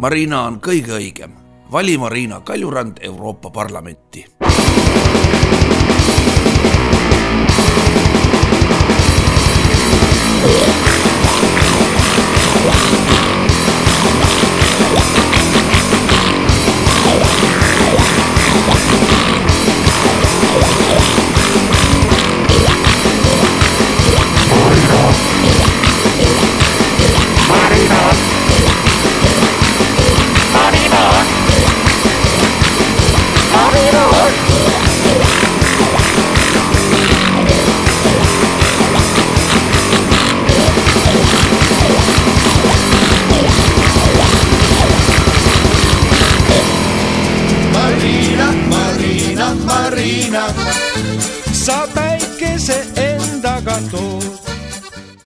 Marina on kõige õigem. vali Marina Kaljurand Euroopa Parlamenti. Marina, sa päikese endaga toob.